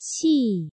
气。